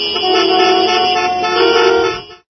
Bye.